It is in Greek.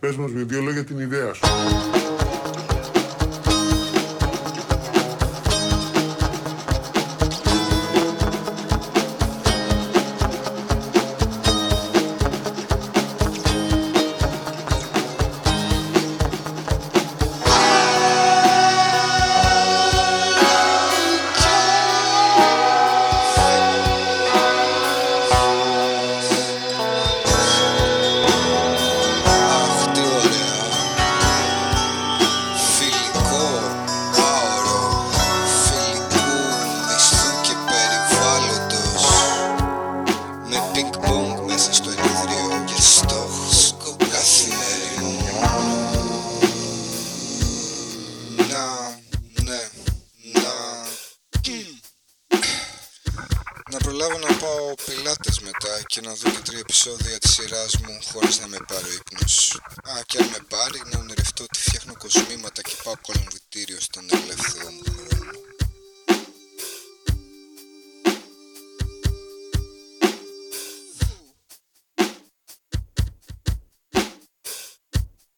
Πες μας με δύο λόγια την ιδέα σου. Να προλάβω να πάω πιλάτες μετά και να δω και τρία επεισόδια της σειράς μου χωρίς να με πάρει ο ύπνος. Α, και αν με πάρει να ονειρευτώ ότι φτιάχνω κοσμήματα και πάω κολλάω